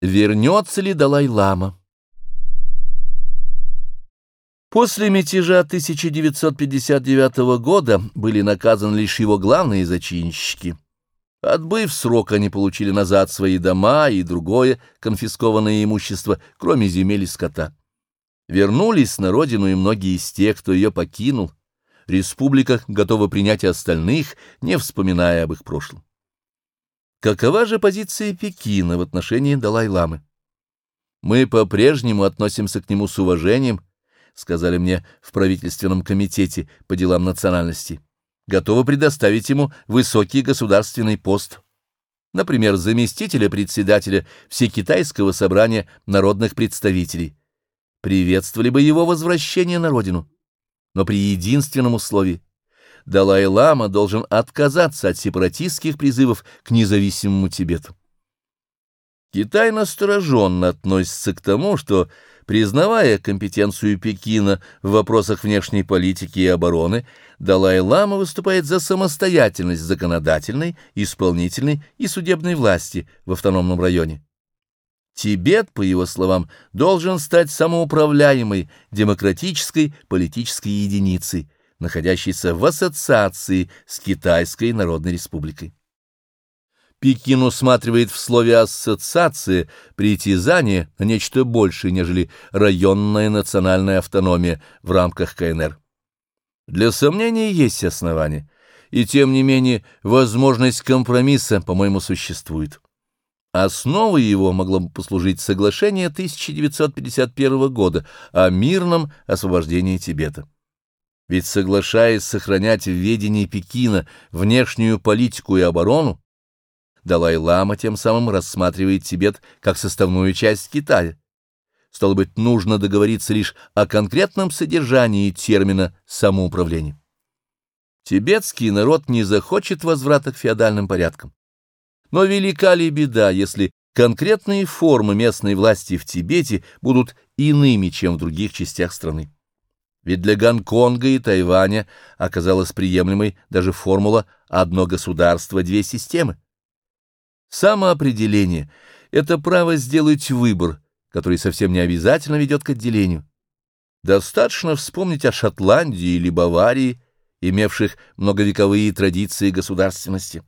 Вернется ли Далай-лама? После мятежа 1959 года были наказаны лишь его главные зачинщики. Отбыв срок, они получили назад свои дома и другое конфискованное имущество, кроме земель и скота. Вернулись на родину и многие из тех, кто ее покинул. Республика готова принять и остальных, не вспоминая об их прошлом. Какова же позиция Пекина в отношении Далай-ламы? Мы по-прежнему относимся к нему с уважением, сказали мне в правительственном комитете по делам национальности. Готовы предоставить ему высокий государственный пост, например, заместителя председателя Всекитайского собрания народных представителей. Приветствовали бы его возвращение на родину, но при единственном условии Далай-лама должен отказаться от сепаратистских призывов к независимому Тибету. Китай настороженно относится к тому, что, признавая компетенцию Пекина в вопросах внешней политики и обороны, Далай-лама выступает за самостоятельность законодательной, исполнительной и судебной власти в автономном районе. Тибет, по его словам, должен стать самоуправляемой демократической политической единицей – находящийся в ассоциации с Китайской Народной Республикой. Пекин усматривает в слове «ассоциация» притязание на нечто большее, нежели районная национальная автономия в рамках КНР. Для сомнений есть основания, и тем не менее возможность компромисса, по-моему, существует. Основой его могло бы послужить соглашение 1951 года о мирном освобождении Тибета. Ведь соглашаясь сохранять в ведении Пекина внешнюю политику и оборону, Далай-лама тем самым рассматривает Тибет как составную часть Китая. Стало быть, нужно договориться лишь о конкретном содержании термина «самоуправление». Тибетский народ не захочет возврата к феодальным порядкам. Но велика ли беда, если конкретные формы местной власти в Тибете будут иными, чем в других частях страны? Ведь для Гонконга и Тайваня оказалась приемлемой даже формула «одно государство, две системы». Самоопределение — это право сделать выбор, который совсем не обязательно ведет к отделению. Достаточно вспомнить о Шотландии или Баварии, имевших многовековые традиции государственности.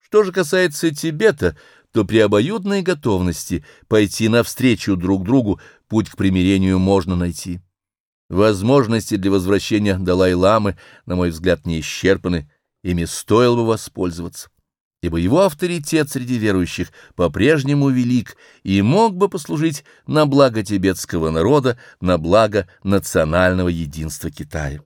Что же касается Тибета, то при обоюдной готовности пойти навстречу друг другу путь к примирению можно найти. Возможности для возвращения Далай-ламы, на мой взгляд, не исчерпаны, ими стоило бы воспользоваться, ибо его авторитет среди верующих по-прежнему велик и мог бы послужить на благо тибетского народа, на благо национального единства Китая.